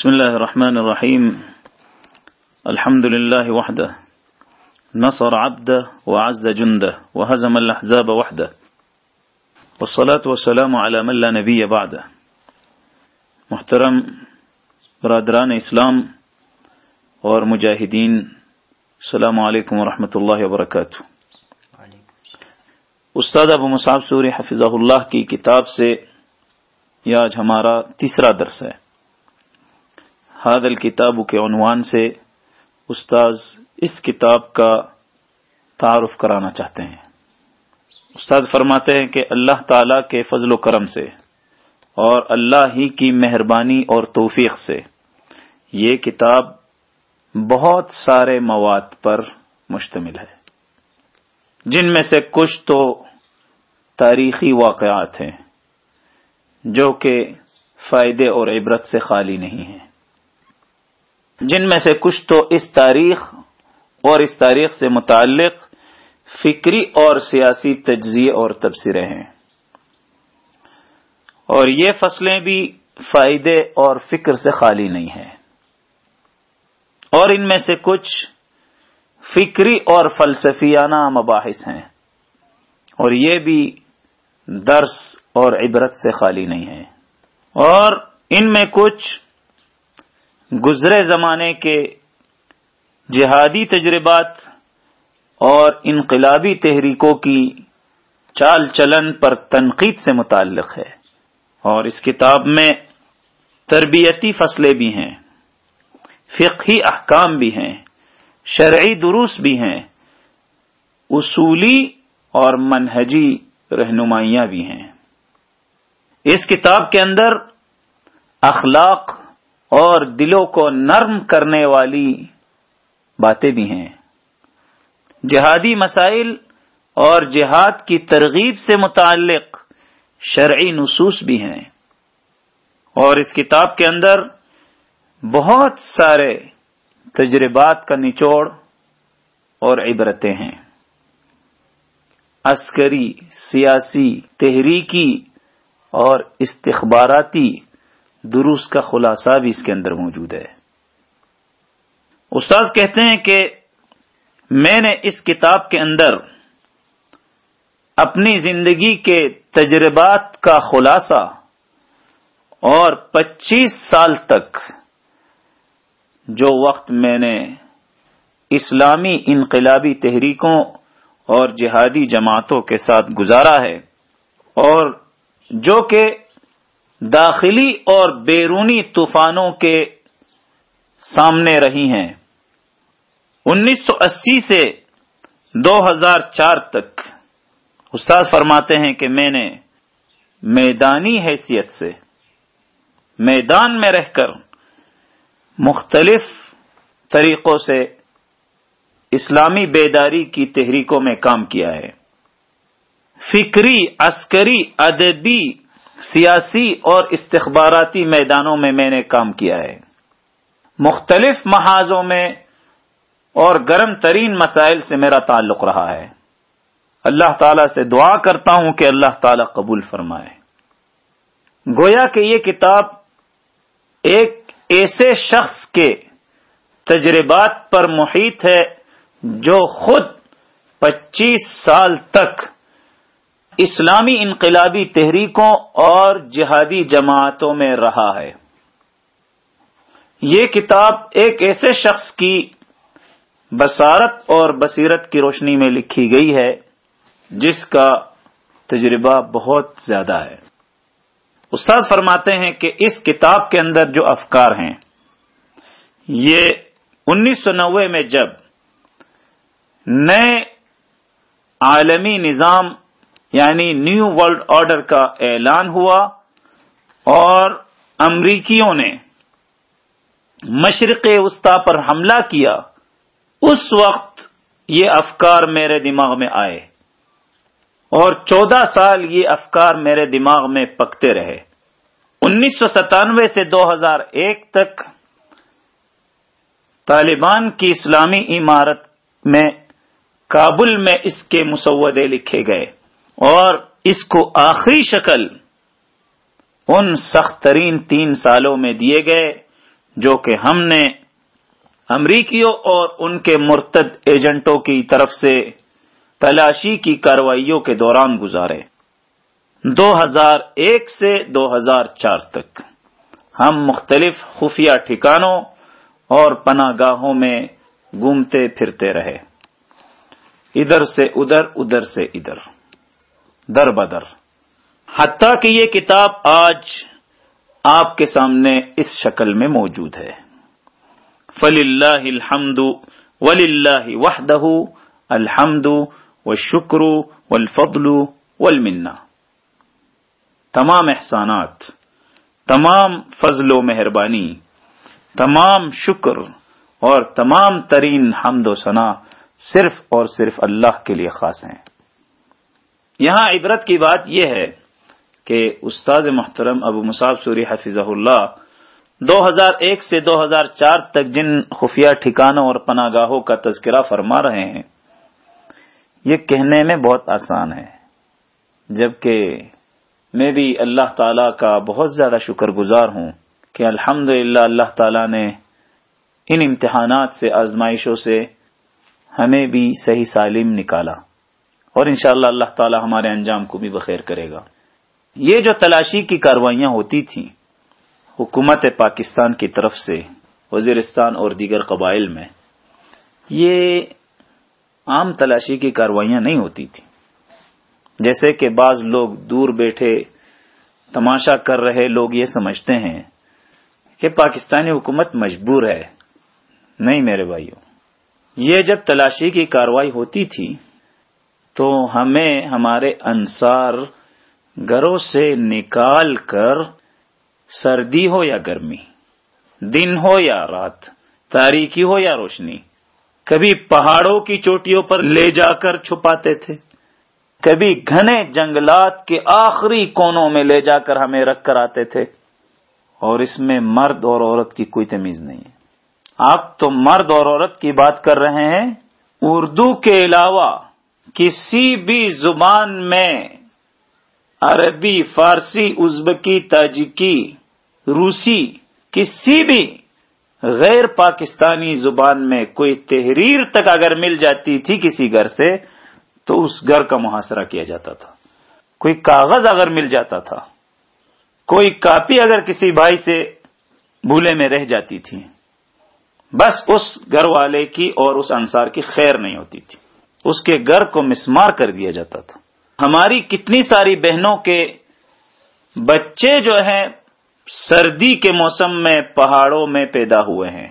بسم الله الرحمن الرحيم. الحمد لله وحده. نصر عبده وعز جنده وهزم الأحزاب وحده. والصلاة والسلام على من لا نبي بعده. محترم برادران اسلام اور مجاہدین، السلام علیکم ورحمۃ اللہ وبرکاتہ. استاد ابو مصعب سوری حفظہ اللہ کی کتاب سے یہ آج ہمارا تیسرا درس ہے۔ حاد الکتاب کے عنوان سے استاذ اس کتاب کا تعارف کرانا چاہتے ہیں۔ استاد فرماتے ہیں کہ اللہ تعالی کے فضل و کرم سے اور اللہ ہی کی مہربانی اور توفیق سے یہ کتاب بہت سارے مواد پر مشتمل ہے۔ جن میں سے کچھ تو تاریخی واقعات ہیں جو کہ فائدے اور عبرت سے خالی نہیں ہیں۔ جن میں سے کچھ تو اس تاریخ اور اس تاریخ سے متعلق فکری اور سیاسی تجزیے اور تبصرے ہیں۔ اور یہ فصلیں بھی فائدے اور فکر سے خالی نہیں ہیں۔ اور ان میں سے کچھ فکری اور فلسفیانہ مباحث ہیں۔ اور یہ بھی درس اور عبرت سے خالی نہیں ہے اور ان میں کچھ گزرے زمانے کے جہادی تجربات اور انقلابی تحریکوں کی چال چلن پر تنقید سے متعلق ہے اور اس کتاب میں تربیتی فصلیں بھی ہیں، فقہی احکام بھی ہیں، شرعی دروس بھی ہیں، اصولی اور منہجی رہنمائیاں بھی ہیں۔ اس کتاب کے اندر اخلاق اور دلوں کو نرم کرنے والی باتیں بھی ہیں۔ جہادی مسائل اور جہاد کی ترغیب سے متعلق شرعی نصوص بھی ہیں۔ اور اس کتاب کے اندر بہت سارے تجربات کا نچوڑ اور عبرتیں ہیں۔ عسکری، سیاسی، تحریکی اور استخباراتی دروس کا خلاصہ بھی اس کے اندر موجود ہے۔ استاذ کہتے ہیں کہ میں نے اس کتاب کے اندر اپنی زندگی کے تجربات کا خلاصہ اور پچیس سال تک جو وقت میں نے اسلامی انقلابی تحریکوں اور جہادی جماعتوں کے ساتھ گزارا ہے اور جو کہ داخلی اور بیرونی طوفانوں کے سامنے رہی ہیں۔ انیس سو اسی سے دو ہزار چار تک استاد فرماتے ہیں کہ میں نے میدانی حیثیت سے میدان میں رہ کر مختلف طریقوں سے اسلامی بیداری کی تحریکوں میں کام کیا ہے۔ فکری، عسکری، ادبی سیاسی اور استخباراتی میدانوں میں میں نے کام کیا ہے۔ مختلف محاذوں میں اور گرم ترین مسائل سے میرا تعلق رہا ہے۔ اللہ تعالی سے دعا کرتا ہوں کہ اللہ تعالی قبول فرمائے۔ گویا کہ یہ کتاب ایک ایسے شخص کے تجربات پر محیط ہے جو خود پچیس سال تک اسلامی انقلابی تحریکوں اور جہادی جماعتوں میں رہا ہے۔ یہ کتاب ایک ایسے شخص کی بصارت اور بصیرت کی روشنی میں لکھی گئی ہے، جس کا تجربہ بہت زیادہ ہے۔ استاد فرماتے ہیں کہ اس کتاب کے اندر جو افکار ہیں، یہ انیس سو نوے میں جب نئے عالمی نظام یعنی نیو ورلڈ آرڈر کا اعلان ہوا اور امریکیوں نے مشرق وسطی پر حملہ کیا۔ اس وقت یہ افکار میرے دماغ میں آئے اور چودہ سال یہ افکار میرے دماغ میں پکتے رہے۔ انیس سو ستانوے سے دو ہزار ایک تک طالبان کی اسلامی عمارت میں کابل میں اس کے مسودے لکھے گئے۔ اور اس کو آخری شکل ان سخت ترین تین سالوں میں دیے گئے، جو کہ ہم نے امریکیوں اور ان کے مرتد ایجنٹوں کی طرف سے تلاشی کی کاروائیوں کے دوران گزارے۔ دو ہزار ایک سے دو ہزار چار تک ہم مختلف خفیہ ٹھکانوں اور پناہ گاہوں میں گھومتے پھرتے رہے۔ ادھر سے ادھر ادھر سے ادھر۔ در بدر۔ حتیٰ کہ یہ کتاب آج آپ کے سامنے اس شکل میں موجود ہے۔ فلی اللہ الحمد ولی اللہ وحدہ الحمد و شکر و الفضل تمام احسانات، تمام فضل و مہربانی، تمام شکر اور تمام ترین حمد و ثنا صرف اور صرف اللہ کے لیے خاص ہیں۔ یہاں عبرت کی بات یہ ہے کہ استاذ محترم ابو مصعب سوری حفظ اللہ دو ہزار ایک سے دو ہزار چار تک جن خفیہ ٹھکانوں اور پناہ گاہوں کا تذکرہ فرما رہے ہیں، یہ کہنے میں بہت آسان ہے۔ جبکہ میں بھی اللہ تعالی کا بہت زیادہ شکر گزار ہوں کہ الحمد اللہ تعالی نے ان امتحانات سے، آزمائشوں سے ہمیں بھی صحیح سالم نکالا۔ اور انشاءاللہ اللہ اللہ تعالی ہمارے انجام کو بھی بخیر کرے گا۔ یہ جو تلاشی کی کاروائیاں ہوتی تھیں، حکومت پاکستان کی طرف سے، وزیرستان اور دیگر قبائل میں، یہ عام تلاشی کی کاروائیاں نہیں ہوتی تھیں۔ جیسے کہ بعض لوگ دور بیٹھے، تماشا کر رہے لوگ یہ سمجھتے ہیں کہ پاکستانی حکومت مجبور ہے۔ نہیں میرے بھائیوں یہ جب تلاشی کی کاروائی ہوتی تھی تو ہمیں ہمارے انصار گھروں سے نکال کر سردی ہو یا گرمی، دن ہو یا رات تاریخی ہو یا روشنی، کبھی پہاڑوں کی چوٹیوں پر لے جا کر چھپاتے تھے، کبھی گھنے جنگلات کے آخری کونوں میں لے جا کر ہمیں رکھ کر آتے تھے۔ اور اس میں مرد اور عورت کی کوئی تمیز نہیں ہے۔ آپ تو مرد اور عورت کی بات کر رہے ہیں، اردو کے علاوہ کسی بھی زبان میں عربی، فارسی، ازبکی تاجکی روسی، کسی بھی غیر پاکستانی زبان میں کوئی تحریر تک اگر مل جاتی تھی کسی گھر سے، تو اس گھر کا محاصرہ کیا جاتا تھا۔ کوئی کاغذ اگر مل جاتا تھا، کوئی کاپی اگر کسی بھائی سے بھولے میں رہ جاتی تھی، بس اس گھر والے کی اور اس انصار کی خیر نہیں ہوتی تھی۔ اس کے گھر کو مسمار کر دیا جاتا تھا۔ ہماری کتنی ساری بہنوں کے بچے جو ہیں، سردی کے موسم میں پہاڑوں میں پیدا ہوئے ہیں۔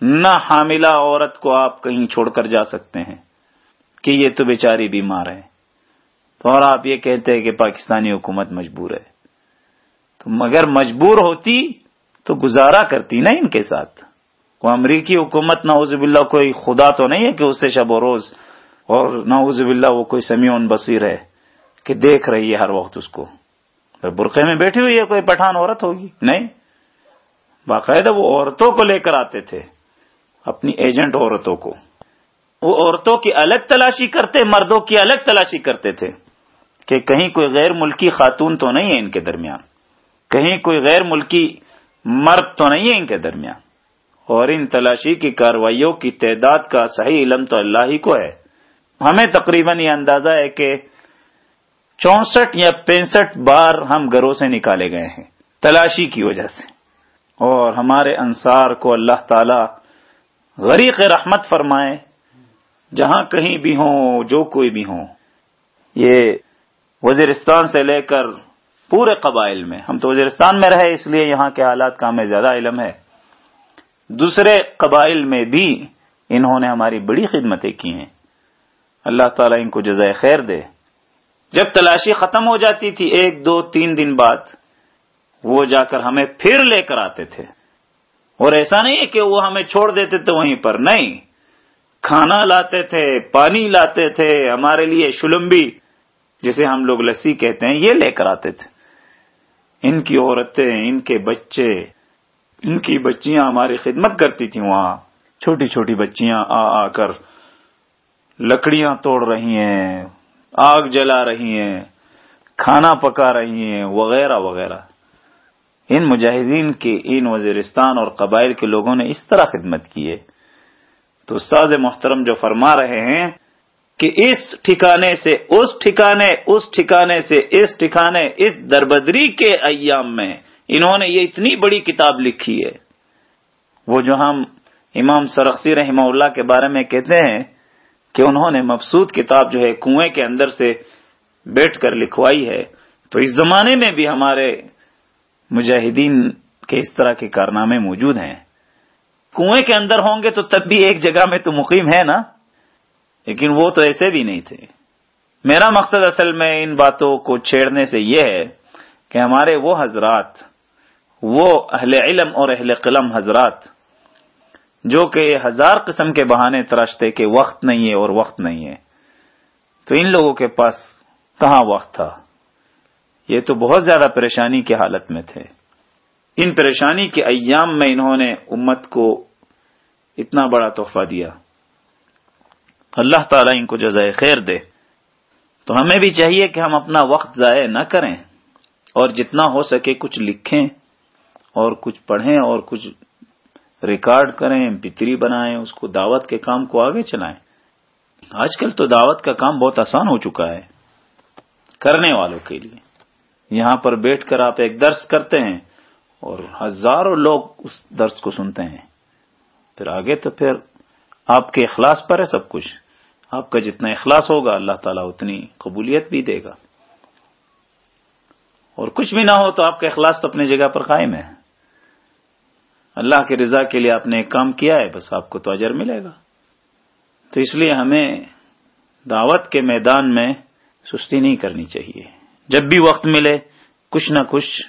نہ حاملہ عورت کو آپ کہیں چھوڑ کر جا سکتے ہیں کہ یہ تو بیچاری بیمار ہے تو اور آپ یہ کہتے ہیں کہ پاکستانی حکومت مجبور ہے۔ تو مگر مجبور ہوتی تو گزارا کرتی نا ان کے ساتھ۔ وہ امریکی حکومت نعوذ باللہ، کوئی خدا تو نہیں ہے کہ اس سے شب و روز اور نعوذ باللہ وہ کوئی سمیون بصیر ہے کہ دیکھ رہی ہے ہر وقت اس کو۔ برقعے میں بیٹھی ہوئی ہے، کوئی پٹھان عورت ہوگی؟ نہیں۔ باقاعدہ وہ عورتوں کو لے کر آتے تھے، اپنی ایجنٹ عورتوں کو۔ وہ عورتوں کی الگ تلاشی کرتے، مردوں کی الگ تلاشی کرتے تھے کہ کہیں کوئی غیر ملکی خاتون تو نہیں ہے ان کے درمیان۔ کہیں کوئی غیر ملکی مرد تو نہیں ہے ان کے درمیان۔ اور ان تلاشی کی کاروائیوں کی تعداد کا صحیح علم تو اللہ ہی کو ہے۔ ہمیں تقریباً یہ اندازہ ہے کہ چونسٹھ یا پینسٹھ بار ہم گھروں سے نکالے گئے ہیں، تلاشی کی وجہ سے۔ اور ہمارے انصار کو اللہ تعالی غریق رحمت فرمائے، جہاں کہیں بھی ہوں، جو کوئی بھی ہوں۔ یہ وزیرستان سے لے کر پورے قبائل میں، ہم تو وزیرستان میں رہے، اس لیے یہاں کے حالات کا ہمیں زیادہ علم ہے۔ دوسرے قبائل میں بھی انہوں نے ہماری بڑی خدمتیں کی ہیں۔ اللہ تعالیٰ ان کو جزائے خیر دے۔ جب تلاشی ختم ہو جاتی تھی ایک، دو، تین دن بعد، وہ جا کر ہمیں پھر لے کر آتے تھے۔ اور ایسا نہیں ہے کہ وہ ہمیں چھوڑ دیتے تھے وہیں پر، نہیں۔ کھانا لاتے تھے، پانی لاتے تھے، ہمارے لیے شلمبی، جسے ہم لوگ لسی کہتے ہیں، یہ لے کر آتے تھے۔ ان کی عورتیں، ان کے بچے، ان کی بچیاں ہماری خدمت کرتی تھیں وہاں۔ چھوٹی چھوٹی بچیاں آ آ کر لکڑیاں توڑ رہی ہیں، آگ جلا رہی ہیں، کھانا پکا رہی ہیں، وغیرہ وغیرہ۔ ان مجاہدین کی ان وزیرستان اور قبائل کے لوگوں نے اس طرح خدمت کی ہے۔ تو استاد محترم جو فرما رہے ہیں کہ اس ٹھکانے سے، اس ٹھکانے اس ٹھکانے سے، اس ٹھکانے، اس دربدری کے ایام میں انہوں نے یہ اتنی بڑی کتاب لکھی ہے۔ وہ جو ہم امام سرخسی رحمہ اللہ کے بارے میں کہتے ہیں کہ انہوں نے مبسوط کتاب جو ہے کنویں کے اندر سے بیٹھ کر لکھوائی ہے، تو اس زمانے میں بھی ہمارے مجاہدین کے اس طرح کے کارنامے موجود ہیں۔ کنویں کے اندر ہوں گے تو تب بھی ایک جگہ میں تو مقیم ہے نا، لیکن وہ تو ایسے بھی نہیں تھے۔ میرا مقصد اصل میں ان باتوں کو چھیڑنے سے یہ ہے کہ ہمارے وہ حضرات، وہ اہل علم اور اہل قلم حضرات جو کہ ہزار قسم کے بہانے تراشتے کہ وقت نہیں ہے اور وقت نہیں ہے۔ تو ان لوگوں کے پاس کہاں وقت تھا؟ یہ تو بہت زیادہ پریشانی کی حالت میں تھے۔ ان پریشانی کے ایام میں انہوں نے امت کو اتنا بڑا تحفہ دیا۔ اللہ تعالیٰ ان کو جزائے خیر دے۔ تو ہمیں بھی چاہیے کہ ہم اپنا وقت ضائع نہ کریں اور جتنا ہو سکے کچھ لکھیں اور کچھ پڑھیں اور کچھ ریکارڈ کریں پتری بنائیں، اس کو دعوت کے کام کو آگے چلائیں۔ آج کل تو دعوت کا کام بہت آسان ہو چکا ہے کرنے والوں کے لیے۔ یہاں پر بیٹھ کر آپ ایک درس کرتے ہیں اور ہزاروں لوگ اس درس کو سنتے ہیں۔ پھر آگے تو پھر آپ کے اخلاص پر ہے سب کچھ۔ آپ کا جتنا اخلاص ہوگا اللہ تعالیٰ اتنی قبولیت بھی دے گا۔ اور کچھ بھی نہ ہو تو آپ کا اخلاص تو اپنی جگہ پر قائم ہے۔ اللہ کی رضا کے لیے آپ نے ایک کام کیا ہے، بس آپ کو تو اجر ملے گا۔ تو اس لیے ہمیں دعوت کے میدان میں سستی نہیں کرنی چاہیے۔ جب بھی وقت ملے، کچھ نہ کچھ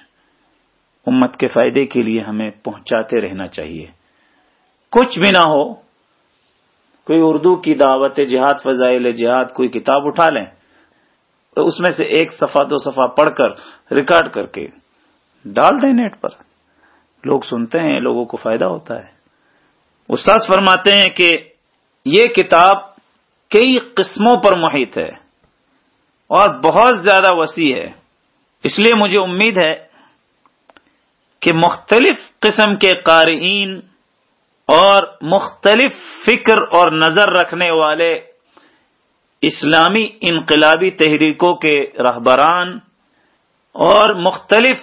امت کے فائدے کے لیے ہمیں پہنچاتے رہنا چاہیے۔ کچھ بھی نہ ہو، کوئی اردو کی دعوت، جہاد فضائل، جہاد کوئی کتاب اٹھا لیں، تو اس میں سے ایک صفحہ، دو صفحہ پڑھ کر ریکارڈ کر کے ڈال دیں نیٹ پر۔ لوگ سنتے ہیں، لوگوں کو فائدہ ہوتا ہے۔ استاد فرماتے ہیں کہ یہ کتاب کئی قسموں پر محیط ہے اور بہت زیادہ وسیع ہے۔ اس لیے مجھے امید ہے کہ مختلف قسم کے قارئین اور مختلف فکر اور نظر رکھنے والے اسلامی انقلابی تحریکوں کے رہبران اور مختلف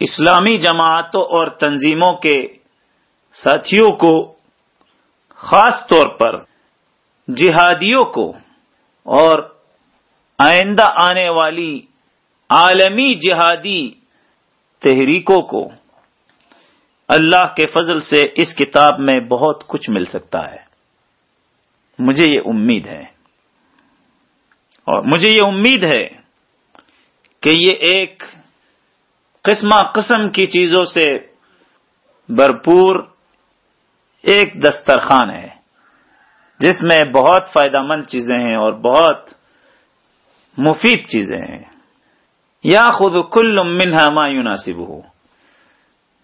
اسلامی جماعتوں اور تنظیموں کے ساتھیوں کو خاص طور پر جہادیوں کو اور آئندہ آنے والی عالمی جہادی تحریکوں کو اللہ کے فضل سے اس کتاب میں بہت کچھ مل سکتا ہے۔ مجھے یہ امید ہے۔ اور مجھے یہ امید ہے کہ یہ ایک قسم قسم کی چیزوں سے بھرپور ایک دسترخوان ہے، جس میں بہت فائدہ مند چیزیں ہیں اور بہت مفید چیزیں ہیں۔ یا خود کل منہا ما يناسب ہو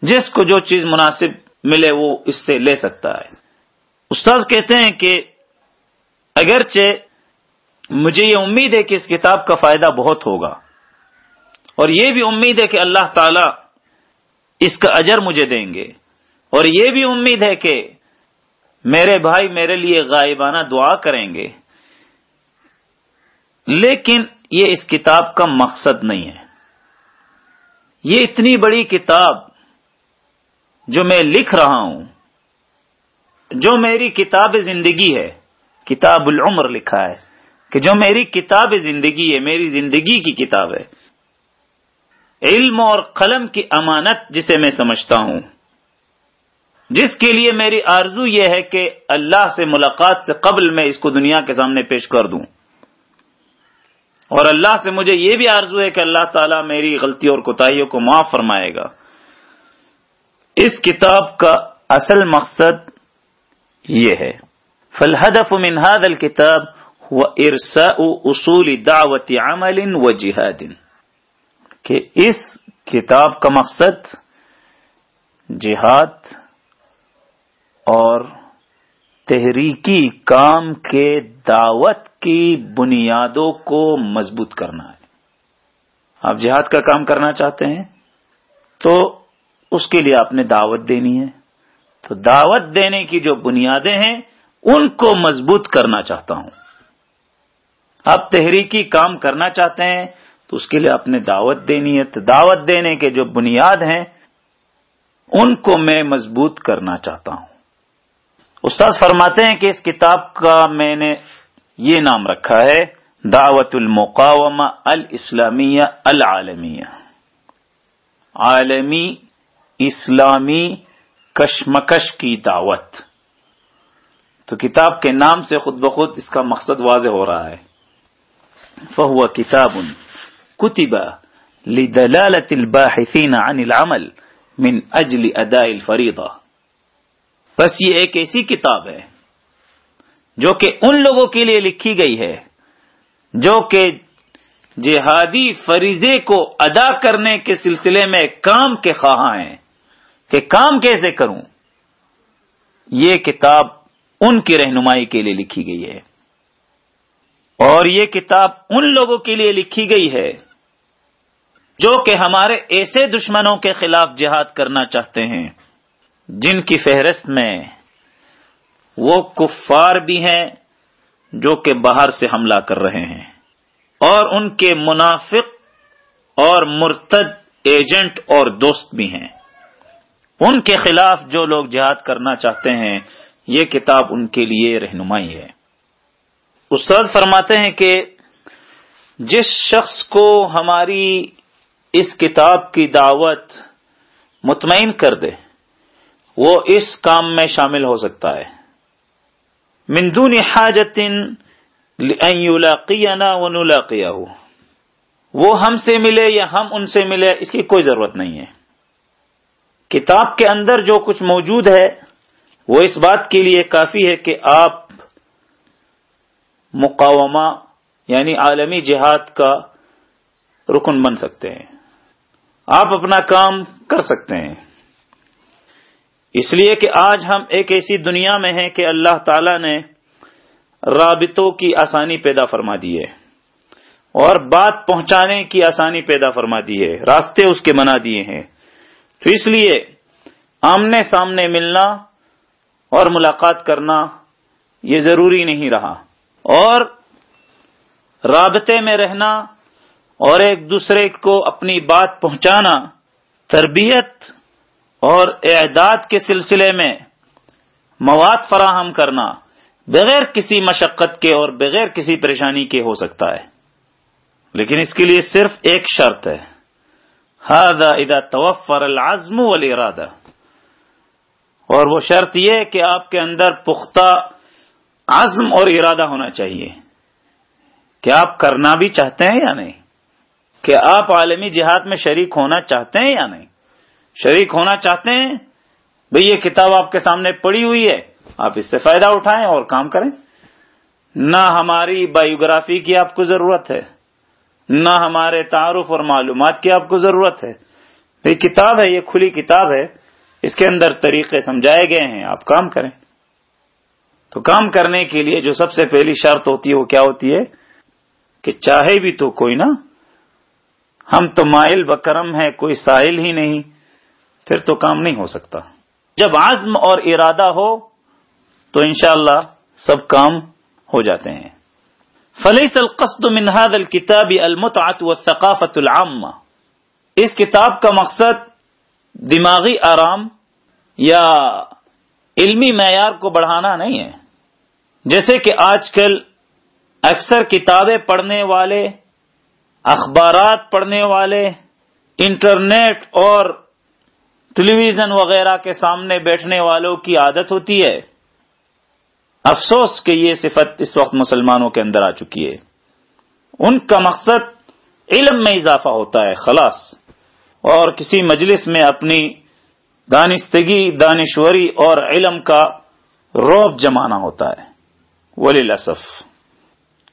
جس کو جو چیز مناسب ملے وہ اس سے لے سکتا ہے۔ استاذ کہتے ہیں کہ اگرچہ مجھے یہ امید ہے کہ اس کتاب کا فائدہ بہت ہوگا۔ اور یہ بھی امید ہے کہ اللہ تعالی اس کا اجر مجھے دیں گے اور یہ بھی امید ہے کہ میرے بھائی میرے لیے غائبانہ دعا کریں گے۔ لیکن یہ اس کتاب کا مقصد نہیں ہے۔ یہ اتنی بڑی کتاب جو میں لکھ رہا ہوں، جو میری کتاب زندگی ہے، کتاب العمر لکھا ہے کہ جو میری کتاب زندگی ہے، میری زندگی کی کتاب ہے۔ علم اور قلم کی امانت جسے میں سمجھتا ہوں۔ جس کے لیے میری آرزو یہ ہے کہ اللہ سے ملاقات سے قبل میں اس کو دنیا کے سامنے پیش کر دوں۔ اور اللہ سے مجھے یہ بھی آرزو ہے کہ اللہ تعالیٰ میری غلطی اور کوتاہیوں کو معاف فرمائے گا۔ اس کتاب کا اصل مقصد یہ ہے۔ فلحدف من هذا الكتاب هو ارساء اصول دعوت عمل و جہاد۔ کہ اس کتاب کا مقصد جہاد اور تحریکی کام کے دعوت کی بنیادوں کو مضبوط کرنا ہے۔ آپ جہاد کا کام کرنا چاہتے ہیں تو اس کے لیے آپ نے دعوت دینی ہے۔ تو دعوت دینے کی جو بنیادیں ہیں، ان کو مضبوط کرنا چاہتا ہوں۔ آپ تحریکی کام کرنا چاہتے ہیں تو اس کے لیے آپ نے دعوت دینی ہے۔ تو دعوت دینے کے جو بنیاد ہیں، ان کو میں مضبوط کرنا چاہتا ہوں۔ استاد فرماتے ہیں کہ اس کتاب کا میں نے یہ نام رکھا ہے، دعوت المقامہ الاسلامیہ العالمیہ۔ عالمی اسلامی کشمکش کی دعوت۔ تو کتاب کے نام سے خود بخود اس کا مقصد واضح ہو رہا ہے۔ فہو کتاب۔ ان کتب لدلالت الباحثین عن العمل من اجل اداء الفریضہ بس یہ ایک ایسی کتاب ہے جو کہ ان لوگوں کے لیے لکھی گئی ہے جو کہ جہادی فریضے کو ادا کرنے کے سلسلے میں کام کے خواہاں ہیں کہ کام کیسے کروں؟ یہ کتاب ان کی رہنمائی کے لیے لکھی گئی ہے۔ اور یہ کتاب ان لوگوں کے لیے لکھی گئی ہے جو کہ ہمارے ایسے دشمنوں کے خلاف جہاد کرنا چاہتے ہیں، جن کی فہرست میں وہ کفار بھی ہیں جو کہ باہر سے حملہ کر رہے ہیں۔ اور ان کے منافق اور مرتد ایجنٹ اور دوست بھی ہیں۔ ان کے خلاف جو لوگ جہاد کرنا چاہتے ہیں، یہ کتاب ان کے لیے رہنمائی ہے۔ استاد فرماتے ہیں کہ جس شخص کو ہماری اس کتاب کی دعوت مطمئن کر دے، وہ اس کام میں شامل ہو سکتا ہے۔ مندون حاجتن یلاقینا ونلاقیہ وہ ہم سے ملے یا ہم ان سے ملے، اس کی کوئی ضرورت نہیں ہے۔ کتاب کے اندر جو کچھ موجود ہے، وہ اس بات کے لیے کافی ہے کہ آپ مقامہ یعنی عالمی جہاد کا رکن بن سکتے ہیں۔ آپ اپنا کام کر سکتے ہیں۔ اس لیے کہ آج ہم ایک ایسی دنیا میں ہیں کہ اللہ تعالی نے رابطوں کی آسانی پیدا فرما دی ہے اور بات پہنچانے کی آسانی پیدا فرما دی ہے، راستے اس کے بنا دیے ہیں۔ تو اس لیے آمنے سامنے ملنا اور ملاقات کرنا یہ ضروری نہیں رہا۔ اور رابطے میں رہنا اور ایک دوسرے کو اپنی بات پہنچانا، تربیت اور اعداد کے سلسلے میں مواد فراہم کرنا بغیر کسی مشقت کے اور بغیر کسی پریشانی کے ہو سکتا ہے۔ لیکن اس کے لیے صرف ایک شرط ہے۔ ہادا ادا توفر العزم والارادہ اور وہ شرط یہ کہ آپ کے اندر پختہ عزم اور ارادہ ہونا چاہیے۔ کہ آپ کرنا بھی چاہتے ہیں یا نہیں؟ کہ آپ عالمی جہاد میں شریک ہونا چاہتے ہیں یا نہیں؟ شریک ہونا چاہتے ہیں؟ بھئی یہ کتاب آپ کے سامنے پڑی ہوئی ہے۔ آپ اس سے فائدہ اٹھائیں اور کام کریں۔ نہ ہماری بایوگرافی کی آپ کو ضرورت ہے۔ نہ ہمارے تعارف اور معلومات کی آپ کو ضرورت ہے۔ یہ کتاب ہے، یہ کھلی کتاب ہے۔ اس کے اندر طریقے سمجھائے گئے ہیں۔ آپ کام کریں۔ تو کام کرنے کے لیے جو سب سے پہلی شرط ہوتی ہے وہ کیا ہوتی ہے کہ چاہے بھی تو کوئی نا، ہم تو مائل بکرم ہے کوئی ساحل ہی نہیں، پھر تو کام نہیں ہو سکتا۔ جب عزم اور ارادہ ہو تو انشاءاللہ سب کام ہو جاتے ہیں۔ فلیس القصد من هذا الكتاب المتعت والثقافت العامہ اس کتاب کا مقصد دماغی آرام یا علمی معیار کو بڑھانا نہیں ہے۔ جیسے کہ آج کل اکثر کتابیں پڑھنے والے، اخبارات پڑھنے والے، انٹرنیٹ اور ٹیلی ویژن وغیرہ کے سامنے بیٹھنے والوں کی عادت ہوتی ہے۔ افسوس کہ یہ صفت اس وقت مسلمانوں کے اندر آ چکی ہے۔ ان کا مقصد علم میں اضافہ ہوتا ہے، خلاص۔ اور کسی مجلس میں اپنی دانستگی دانشوری اور علم کا روب جمانا ہوتا ہے۔ ولی لصف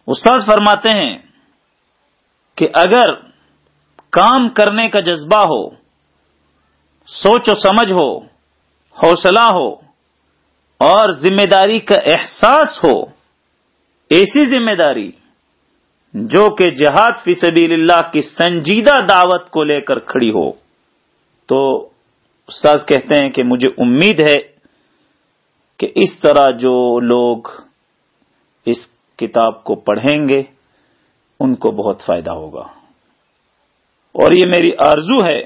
استاذ فرماتے ہیں کہ اگر کام کرنے کا جذبہ ہو، سوچ و سمجھ ہو، حوصلہ ہو، اور ذمہ داری کا احساس ہو، ایسی ذمہ داری جو کہ جہاد فی سبیل اللہ کی سنجیدہ دعوت کو لے کر کھڑی ہو، تو استاذ کہتے ہیں کہ مجھے امید ہے کہ اس طرح جو لوگ اس کتاب کو پڑھیں گے، ان کو بہت فائدہ ہوگا۔ اور یہ میری آرزو ہے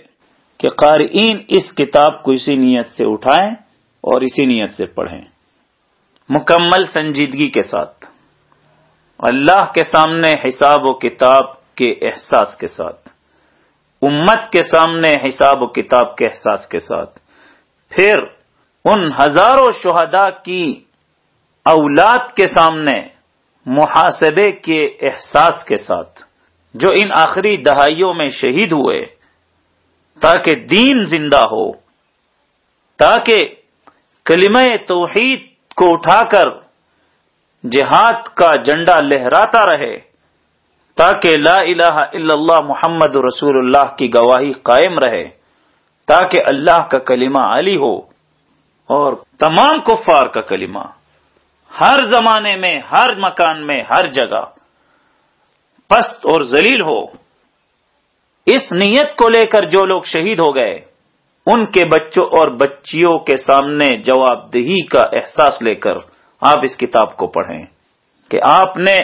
کہ قارئین اس کتاب کو اسی نیت سے اٹھائیں اور اسی نیت سے پڑھیں۔ مکمل سنجیدگی کے ساتھ، اللہ کے سامنے حساب و کتاب کے احساس کے ساتھ، امت کے سامنے حساب و کتاب کے احساس کے ساتھ، پھر ان ہزاروں شہداء کی اولاد کے سامنے محاسبے کے احساس کے ساتھ جو ان آخری دہائیوں میں شہید ہوئے، تاکہ دین زندہ ہو، تاکہ کلمہ توحید کو اٹھا کر جہاد کا جنڈا لہراتا رہے، تاکہ لا الہ الا اللہ محمد رسول اللہ کی گواہی قائم رہے، تاکہ اللہ کا کلمہ علی ہو اور تمام کفار کا کلمہ ہر زمانے میں، ہر مکان میں، ہر جگہ۔ پست اور ذلیل ہو۔ اس نیت کو لے کر جو لوگ شہید ہو گئے، ان کے بچوں اور بچیوں کے سامنے جواب دہی کا احساس لے کر آپ اس کتاب کو پڑھیں کہ آپ نے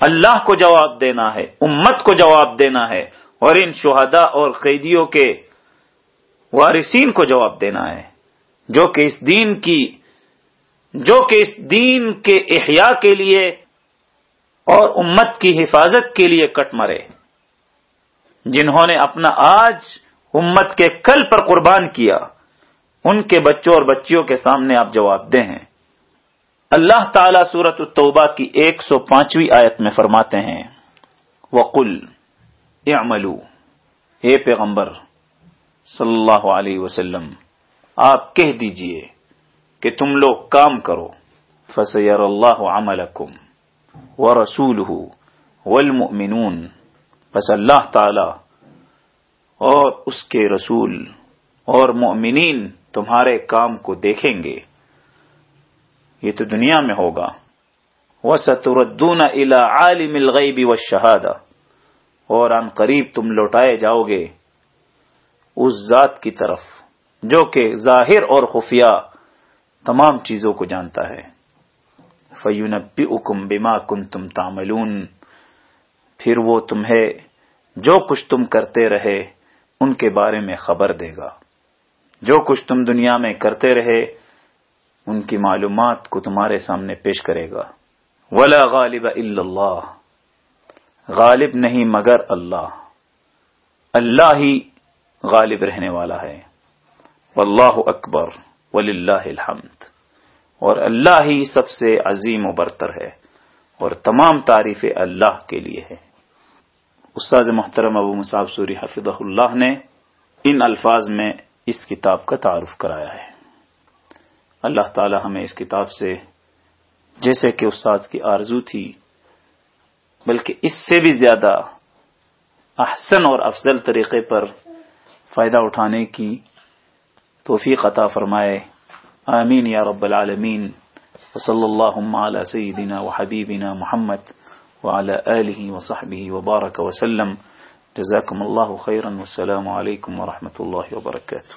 اللہ کو جواب دینا ہے، امت کو جواب دینا ہے اور ان شہداء اور قیدیوں کے وارثین کو جواب دینا ہے، جو کہ اس دین کی جو کہ اس دین کے احیاء کے لیے اور امت کی حفاظت کے لیے کٹ مرے، جنہوں نے اپنا آج امت کے کل پر قربان کیا، ان کے بچوں اور بچیوں کے سامنے آپ جواب دیں ہیں۔ اللہ تعالی سورت التوبہ کی ایک سو پانچویں آیت میں فرماتے ہیں، وقل اعملو، اے پیغمبر، صلی اللہ علیہ وسلم، آپ کہہ دیجیے کہ تم لوگ کام کرو۔ فسیر اللہ عملکم ورسولہ والمؤمنون۔ بس اللہ تعالی اور اس کے رسول اور مؤمنین تمہارے کام کو دیکھیں گے۔ یہ تو دنیا میں ہوگا۔ وہ ستردون الا عالم الغیبی و شہادہ اور ان قریب تم لوٹائے جاؤ گے۔ اس ذات کی طرف۔ جو کہ ظاہر اور خفیہ تمام چیزوں کو جانتا ہے۔ فیونبی اکم بیما کن تم تاملون پھر وہ تمہیں جو کچھ تم کرتے رہے، ان کے بارے میں خبر دے گا۔ جو کچھ تم دنیا میں کرتے رہے، ان کی معلومات کو تمہارے سامنے پیش کرے گا۔ ولا غالب اللہ غالب نہیں مگر اللہ۔ اللہ ہی غالب رہنے والا ہے۔ واللہ اکبر وللہ الحمد۔ اور اللہ ہی سب سے عظیم و برتر ہے اور تمام تعریف اللہ کے لیے ہے۔ استاد محترم ابو مصعب سوری حفظ اللہ نے ان الفاظ میں اس کتاب کا تعارف کرایا ہے۔ اللہ تعالی ہمیں اس کتاب سے جیسے کہ استاذ کی آرزو تھی، بلکہ اس سے بھی زیادہ احسن اور افضل طریقے پر فائدہ اٹھانے کی توفیق عطا فرمائے۔ آمین یا رب العالمین۔ وصلی اللہ علی سیدنا و حبیبنا محمد وعلى آله وصحبه وبارك وسلم جزاكم الله خيرا والسلام عليكم ورحمة الله وبركاته